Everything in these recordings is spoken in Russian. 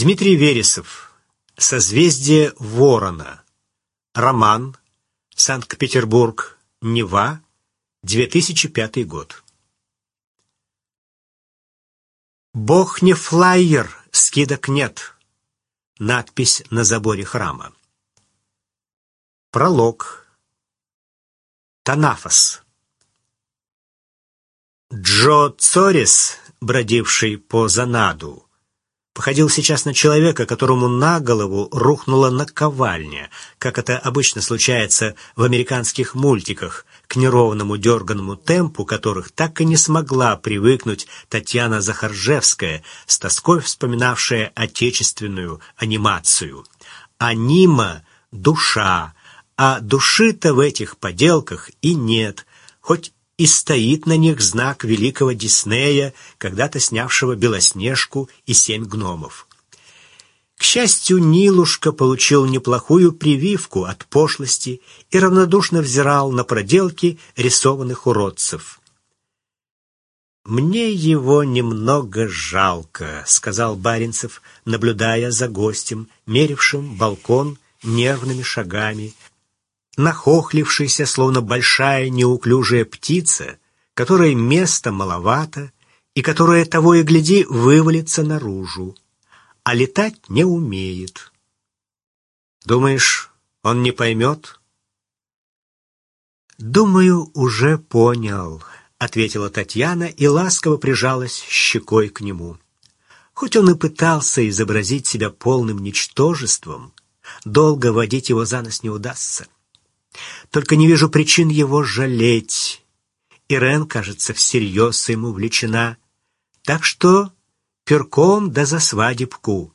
Дмитрий Вересов. Созвездие Ворона. Роман. Санкт-Петербург. Нева. 2005 год. Бог не флайер, скидок нет. Надпись на заборе храма. Пролог. Танафос. Джо Цорис, бродивший по Занаду, походил сейчас на человека, которому на голову рухнула наковальня, как это обычно случается в американских мультиках, к неровному дерганному темпу которых так и не смогла привыкнуть Татьяна Захаржевская, с тоской вспоминавшая отечественную анимацию. Анима — душа, а души-то в этих поделках и нет, хоть и стоит на них знак великого Диснея, когда-то снявшего «Белоснежку» и «Семь гномов». К счастью, Нилушка получил неплохую прививку от пошлости и равнодушно взирал на проделки рисованных уродцев. «Мне его немного жалко», — сказал Баринцев, наблюдая за гостем, мерившим балкон нервными шагами, нахохлившийся, словно большая неуклюжая птица, которой места маловато и которая, того и гляди, вывалится наружу, а летать не умеет. Думаешь, он не поймет? «Думаю, уже понял», — ответила Татьяна и ласково прижалась щекой к нему. Хоть он и пытался изобразить себя полным ничтожеством, долго водить его за нос не удастся. Только не вижу причин его жалеть. Ирен, кажется, всерьез ему влечена. Так что перком да за свадебку.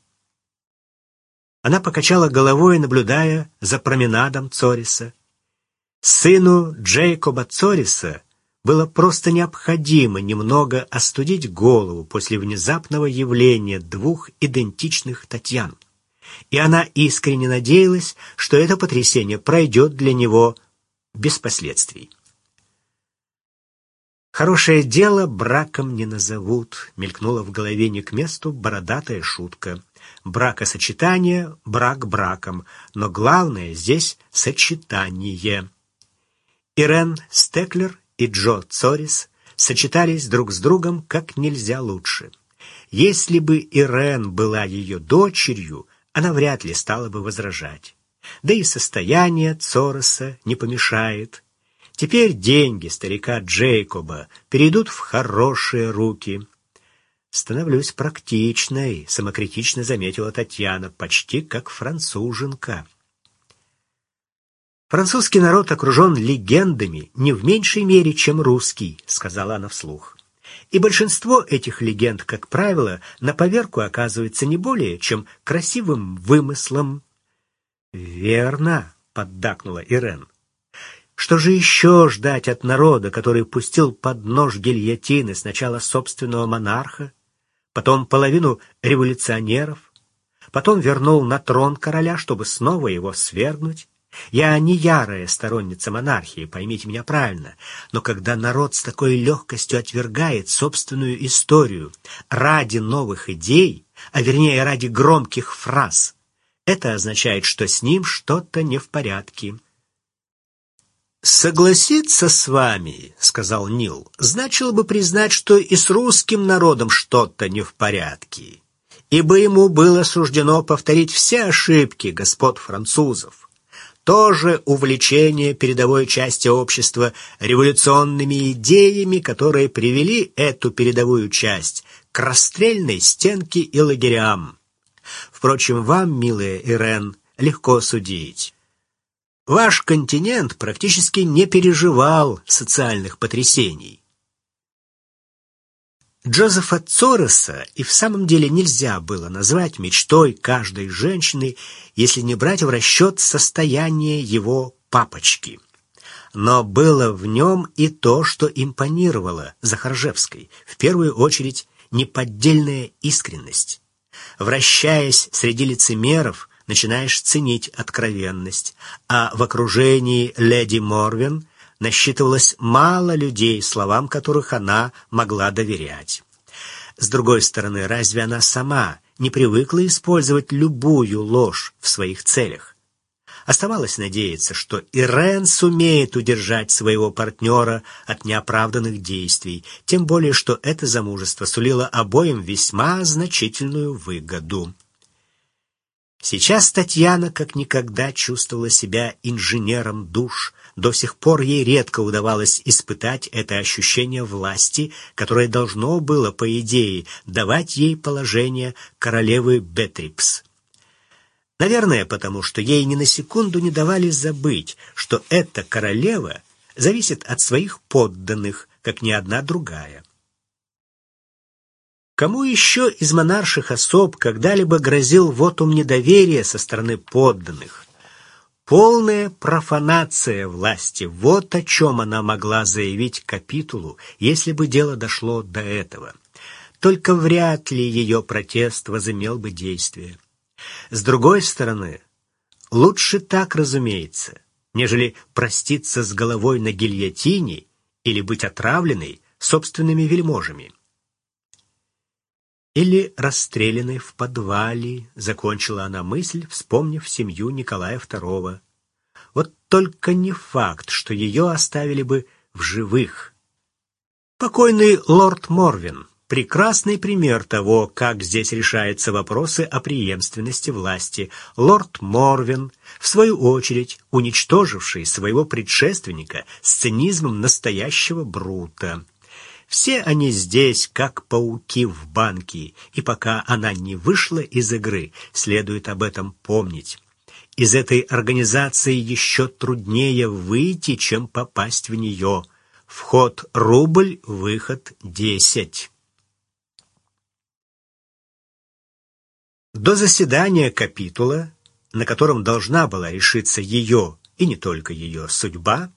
Она покачала головой, наблюдая за променадом Цориса. Сыну Джейкоба Цориса было просто необходимо немного остудить голову после внезапного явления двух идентичных Татьян и она искренне надеялась, что это потрясение пройдет для него без последствий. «Хорошее дело браком не назовут», — мелькнула в голове не к месту бородатая шутка. «Бракосочетание — брак браком, но главное здесь — сочетание». Ирен Стеклер и Джо Цорис сочетались друг с другом как нельзя лучше. Если бы Ирен была ее дочерью, она вряд ли стала бы возражать. Да и состояние Цороса не помешает. Теперь деньги старика Джейкоба перейдут в хорошие руки. «Становлюсь практичной», — самокритично заметила Татьяна, почти как француженка. «Французский народ окружен легендами не в меньшей мере, чем русский», — сказала она вслух. И большинство этих легенд, как правило, на поверку оказывается не более, чем красивым вымыслом. «Верно», — поддакнула Ирен. «Что же еще ждать от народа, который пустил под нож гильотины сначала собственного монарха, потом половину революционеров, потом вернул на трон короля, чтобы снова его свергнуть?» Я не ярая сторонница монархии, поймите меня правильно, но когда народ с такой легкостью отвергает собственную историю ради новых идей, а вернее ради громких фраз, это означает, что с ним что-то не в порядке. «Согласиться с вами, — сказал Нил, — значило бы признать, что и с русским народом что-то не в порядке, ибо ему было суждено повторить все ошибки господ французов тоже увлечение передовой части общества революционными идеями, которые привели эту передовую часть к расстрельной стенке и лагерям. Впрочем, вам, милая Ирен, легко судить. Ваш континент практически не переживал социальных потрясений. Джозефа Цореса и в самом деле нельзя было назвать мечтой каждой женщины, если не брать в расчет состояние его папочки. Но было в нем и то, что импонировало Захаржевской, в первую очередь неподдельная искренность. Вращаясь среди лицемеров, начинаешь ценить откровенность, а в окружении леди Морвин – насчитывалось мало людей, словам которых она могла доверять. С другой стороны, разве она сама не привыкла использовать любую ложь в своих целях. Оставалось надеяться, что Ирен сумеет удержать своего партнера от неоправданных действий, тем более что это замужество сулило обоим весьма значительную выгоду. Сейчас Татьяна как никогда чувствовала себя инженером душ. До сих пор ей редко удавалось испытать это ощущение власти, которое должно было, по идее, давать ей положение королевы Бетрипс. Наверное, потому что ей ни на секунду не давали забыть, что эта королева зависит от своих подданных, как ни одна другая. Кому еще из монарших особ когда-либо грозил вотум недоверия со стороны подданных? Полная профанация власти — вот о чем она могла заявить капитулу, если бы дело дошло до этого. Только вряд ли ее протест возымел бы действие. С другой стороны, лучше так, разумеется, нежели проститься с головой на гильотине или быть отравленной собственными вельможами. Или расстрелянной в подвале, закончила она мысль, вспомнив семью Николая II. Вот только не факт, что ее оставили бы в живых. Покойный лорд Морвин — прекрасный пример того, как здесь решаются вопросы о преемственности власти. Лорд Морвин, в свою очередь, уничтоживший своего предшественника с цинизмом настоящего Брута. Все они здесь, как пауки в банке, и пока она не вышла из игры, следует об этом помнить. Из этой организации еще труднее выйти, чем попасть в нее. Вход рубль, выход десять. До заседания капитула, на котором должна была решиться ее, и не только ее, судьба,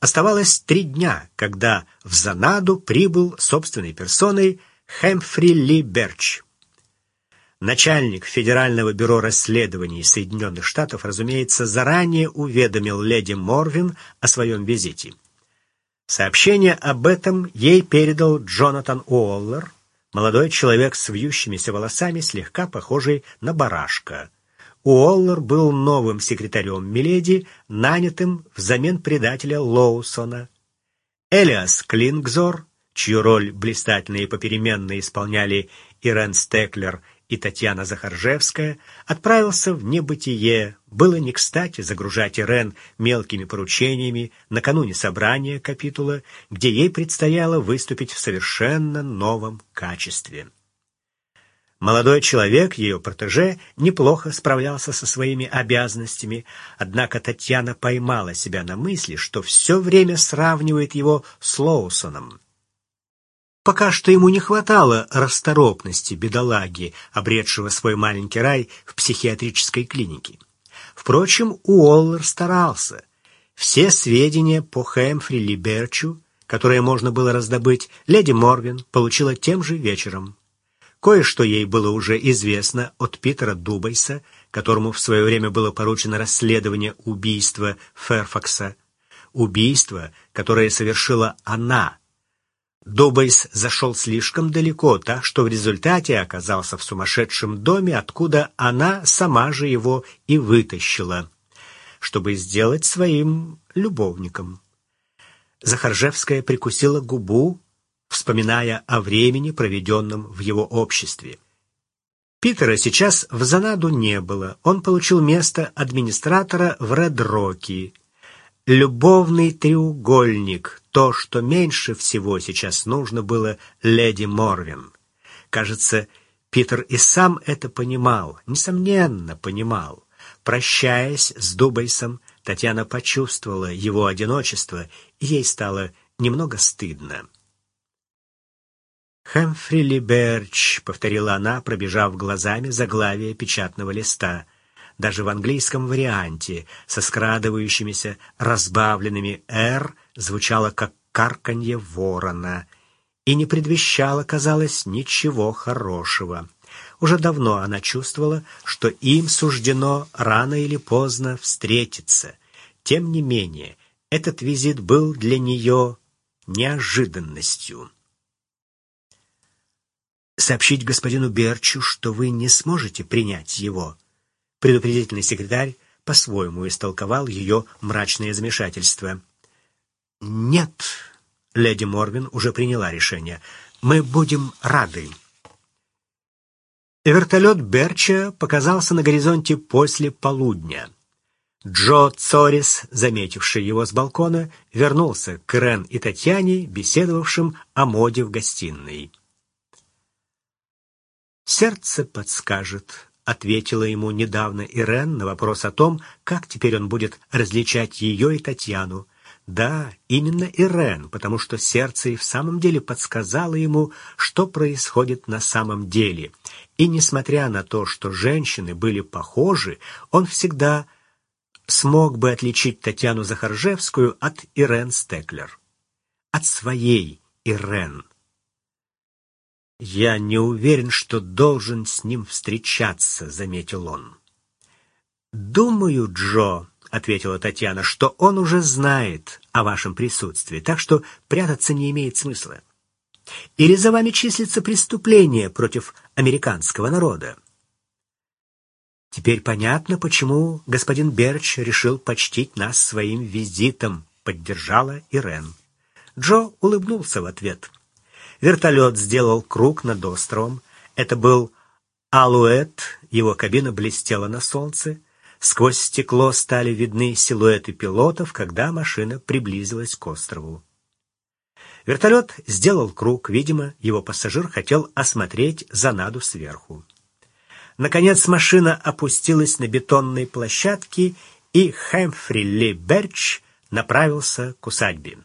Оставалось три дня, когда в Занаду прибыл собственной персоной Хэмфри Ли Берч. Начальник Федерального бюро расследований Соединенных Штатов, разумеется, заранее уведомил леди Морвин о своем визите. Сообщение об этом ей передал Джонатан Уоллер, молодой человек с вьющимися волосами, слегка похожий на барашка. Уоллер был новым секретарем Миледи, нанятым взамен предателя Лоусона. Элиас Клингзор, чью роль блистательно и попеременно исполняли Ирен Стеклер и Татьяна Захаржевская, отправился в небытие. Было не кстати загружать Ирен мелкими поручениями накануне собрания капитула, где ей предстояло выступить в совершенно новом качестве. Молодой человек, ее протеже, неплохо справлялся со своими обязанностями, однако Татьяна поймала себя на мысли, что все время сравнивает его с Лоусоном. Пока что ему не хватало расторопности бедолаги, обретшего свой маленький рай в психиатрической клинике. Впрочем, Уоллер старался. Все сведения по Хэмфри Либерчу, которые можно было раздобыть, леди Морвин получила тем же вечером. Кое-что ей было уже известно от Питера Дубайса, которому в свое время было поручено расследование убийства Ферфакса. Убийство, которое совершила она. Дубайс зашел слишком далеко, так что в результате оказался в сумасшедшем доме, откуда она сама же его и вытащила, чтобы сделать своим любовником. Захаржевская прикусила губу, вспоминая о времени, проведенном в его обществе. Питера сейчас в Занаду не было. Он получил место администратора в Редроки. Любовный треугольник — то, что меньше всего сейчас нужно было леди Морвин. Кажется, Питер и сам это понимал, несомненно понимал. Прощаясь с Дубайсом, Татьяна почувствовала его одиночество, и ей стало немного стыдно. «Хэмфри Либерч», — повторила она, пробежав глазами заглавие печатного листа. Даже в английском варианте со скрадывающимися разбавленными «р» звучало как карканье ворона и не предвещало, казалось, ничего хорошего. Уже давно она чувствовала, что им суждено рано или поздно встретиться. Тем не менее, этот визит был для нее неожиданностью. Сообщить господину Берчу, что вы не сможете принять его. Предупредительный секретарь по-своему истолковал ее мрачное замешательство. «Нет», — леди Морвин уже приняла решение, — «мы будем рады». Вертолет Берча показался на горизонте после полудня. Джо Цорис, заметивший его с балкона, вернулся к Рен и Татьяне, беседовавшим о моде в гостиной. «Сердце подскажет», — ответила ему недавно Ирен на вопрос о том, как теперь он будет различать ее и Татьяну. Да, именно Ирен, потому что сердце и в самом деле подсказало ему, что происходит на самом деле. И несмотря на то, что женщины были похожи, он всегда смог бы отличить Татьяну Захаржевскую от Ирен Стеклер. От своей Ирен. «Я не уверен, что должен с ним встречаться», — заметил он. «Думаю, Джо», — ответила Татьяна, — «что он уже знает о вашем присутствии, так что прятаться не имеет смысла. Или за вами числится преступление против американского народа?» «Теперь понятно, почему господин Берч решил почтить нас своим визитом», — поддержала Ирен. Джо улыбнулся в ответ — Вертолет сделал круг над островом. Это был Алуэт, его кабина блестела на солнце. Сквозь стекло стали видны силуэты пилотов, когда машина приблизилась к острову. Вертолет сделал круг, видимо, его пассажир хотел осмотреть Занаду сверху. Наконец машина опустилась на бетонной площадке, и Хэмфри Ли Берч направился к усадьбе.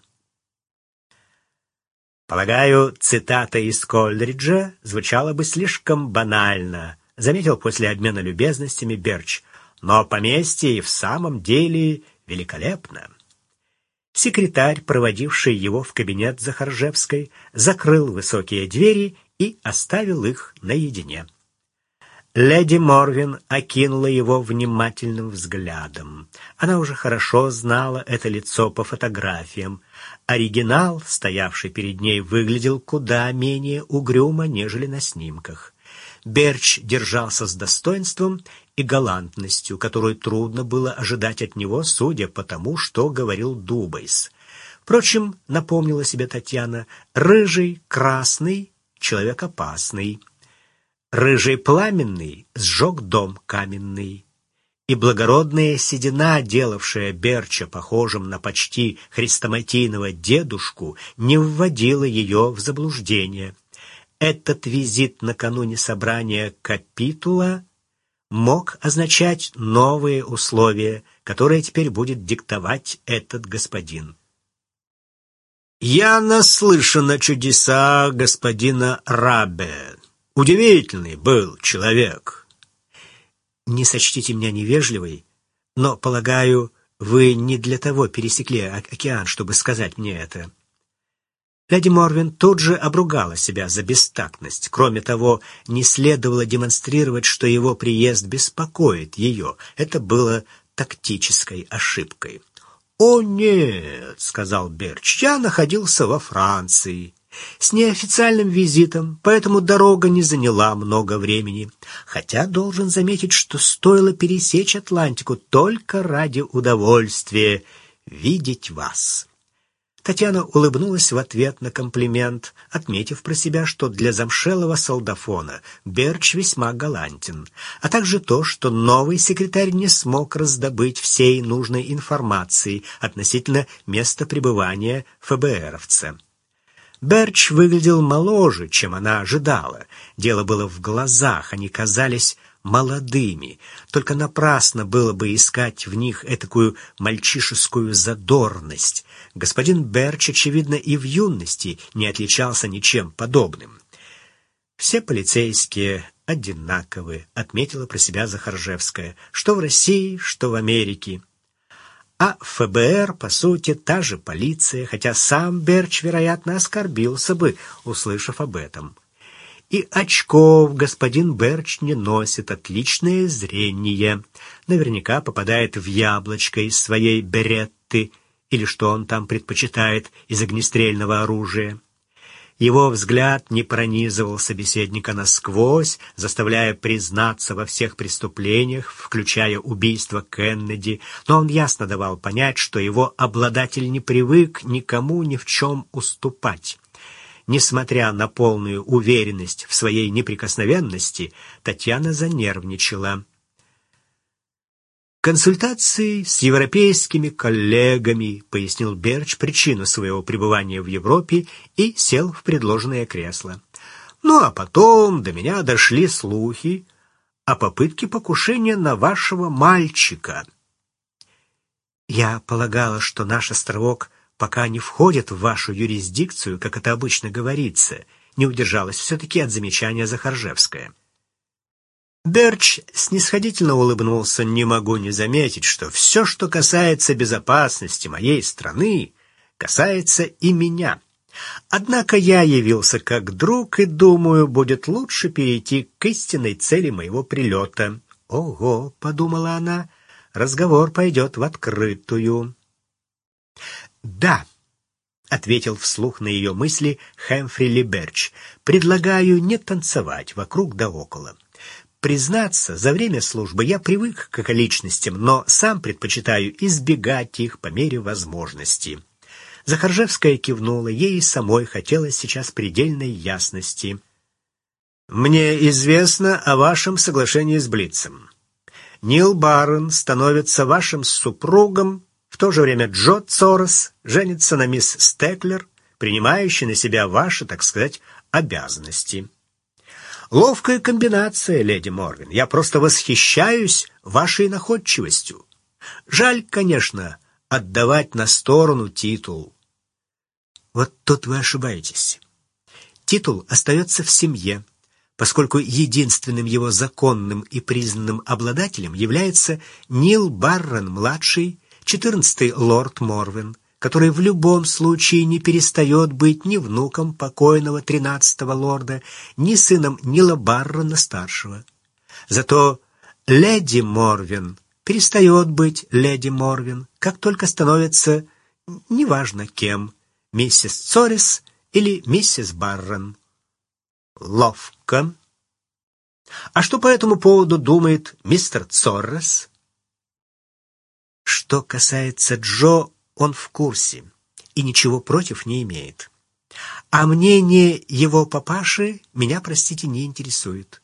Полагаю, цитата из Кольдриджа звучала бы слишком банально, заметил после обмена любезностями Берч. Но поместье и в самом деле великолепно. Секретарь, проводивший его в кабинет Захаржевской, закрыл высокие двери и оставил их наедине. Леди Морвин окинула его внимательным взглядом. Она уже хорошо знала это лицо по фотографиям. Оригинал, стоявший перед ней, выглядел куда менее угрюмо, нежели на снимках. Берч держался с достоинством и галантностью, которую трудно было ожидать от него, судя по тому, что говорил Дубайс. Впрочем, напомнила себе Татьяна, рыжий, красный, человек опасный. Рыжий пламенный сжег дом каменный, и благородная седина, делавшая Берча похожим на почти хрестоматийного дедушку, не вводила ее в заблуждение. Этот визит накануне собрания капитула мог означать новые условия, которые теперь будет диктовать этот господин. «Я наслышан о чудесах господина Рабе», Удивительный был человек. Не сочтите меня невежливой, но, полагаю, вы не для того пересекли океан, чтобы сказать мне это. Леди Морвин тут же обругала себя за бестактность. Кроме того, не следовало демонстрировать, что его приезд беспокоит ее. Это было тактической ошибкой. «О, нет», — сказал Берч, — «я находился во Франции» с неофициальным визитом, поэтому дорога не заняла много времени. Хотя должен заметить, что стоило пересечь Атлантику только ради удовольствия видеть вас. Татьяна улыбнулась в ответ на комплимент, отметив про себя, что для замшелого солдафона Берч весьма галантен, а также то, что новый секретарь не смог раздобыть всей нужной информации относительно места пребывания ФБРовца. Берч выглядел моложе, чем она ожидала. Дело было в глазах, они казались молодыми. Только напрасно было бы искать в них этакую мальчишескую задорность. Господин Берч, очевидно, и в юности не отличался ничем подобным. Все полицейские одинаковы, отметила про себя Захаржевская, что в России, что в Америке. А ФБР, по сути, та же полиция, хотя сам Берч, вероятно, оскорбился бы, услышав об этом. И очков господин Берч не носит, отличное зрение. Наверняка попадает в яблочко из своей беретты, или что он там предпочитает из огнестрельного оружия. Его взгляд не пронизывал собеседника насквозь, заставляя признаться во всех преступлениях, включая убийство Кеннеди, но он ясно давал понять, что его обладатель не привык никому ни в чем уступать. Несмотря на полную уверенность в своей неприкосновенности, Татьяна занервничала. Консультации с европейскими коллегами, пояснил Берч причину своего пребывания в Европе и сел в предложенное кресло. Ну а потом до меня дошли слухи о попытке покушения на вашего мальчика. Я полагала, что наш островок пока не входит в вашу юрисдикцию, как это обычно говорится, не удержалась все-таки от замечания Захаржевская. Берч снисходительно улыбнулся. «Не могу не заметить, что все, что касается безопасности моей страны, касается и меня. Однако я явился как друг и, думаю, будет лучше перейти к истинной цели моего прилета». «Ого!» — подумала она. «Разговор пойдет в открытую». «Да», — ответил вслух на ее мысли Хэмфри Либерч, — «предлагаю не танцевать вокруг да около». Признаться, за время службы я привык к околичностям, но сам предпочитаю избегать их по мере возможности. Захаржевская кивнула, ей самой хотелось сейчас предельной ясности. «Мне известно о вашем соглашении с Блицем. Нил Баррен становится вашим супругом, в то же время Джо Цорос женится на мисс Стеклер, принимающей на себя ваши, так сказать, обязанности». Ловкая комбинация, леди Морган. Я просто восхищаюсь вашей находчивостью. Жаль, конечно, отдавать на сторону титул. Вот тут вы ошибаетесь. Титул остается в семье, поскольку единственным его законным и признанным обладателем является Нил Баррон-младший, четырнадцатый лорд Морвин, который в любом случае не перестает быть ни внуком покойного тринадцатого лорда, ни сыном Нила Баррона-старшего. Зато леди Морвин перестает быть леди Морвин, как только становится неважно кем, миссис Цорис или миссис Баррон. Ловко. А что по этому поводу думает мистер Цоррес? Что касается Джо, он в курсе и ничего против не имеет. А мнение его папаши меня, простите, не интересует.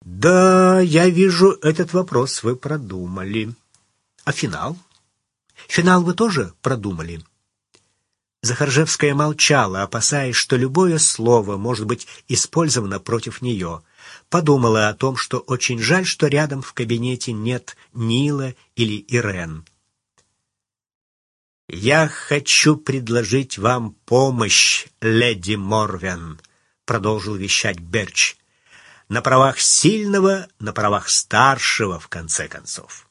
Да, я вижу, этот вопрос вы продумали. А финал? Финал вы тоже продумали? Захаржевская молчала, опасаясь, что любое слово может быть использовано против нее. Подумала о том, что очень жаль, что рядом в кабинете нет Нила или Ирен. «Я хочу предложить вам помощь, леди Морвен», — продолжил вещать Берч. «На правах сильного, на правах старшего, в конце концов.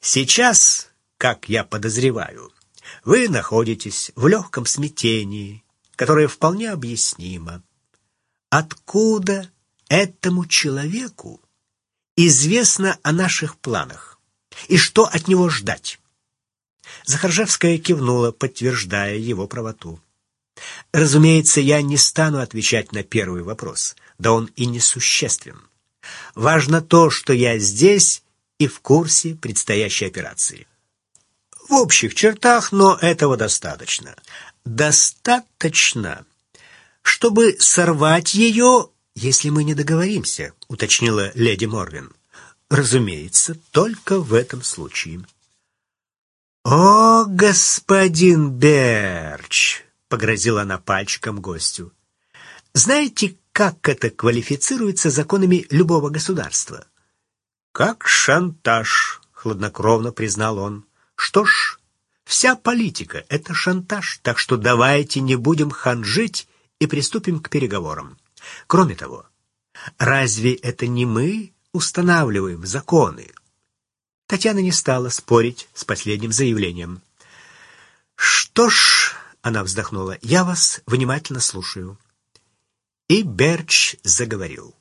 Сейчас, как я подозреваю, вы находитесь в легком смятении, которое вполне объяснимо. Откуда этому человеку известно о наших планах и что от него ждать?» Захаржевская кивнула, подтверждая его правоту. Разумеется, я не стану отвечать на первый вопрос, да он и не существен. Важно то, что я здесь и в курсе предстоящей операции. В общих чертах, но этого достаточно. Достаточно, чтобы сорвать ее, если мы не договоримся, уточнила леди Морвин. Разумеется, только в этом случае. «О, господин Берч!» — погрозила она пальчиком гостю. «Знаете, как это квалифицируется законами любого государства?» «Как шантаж», — хладнокровно признал он. «Что ж, вся политика — это шантаж, так что давайте не будем ханжить и приступим к переговорам. Кроме того, разве это не мы устанавливаем законы?» Татьяна не стала спорить с последним заявлением. «Что ж», — она вздохнула, — «я вас внимательно слушаю». И Берч заговорил.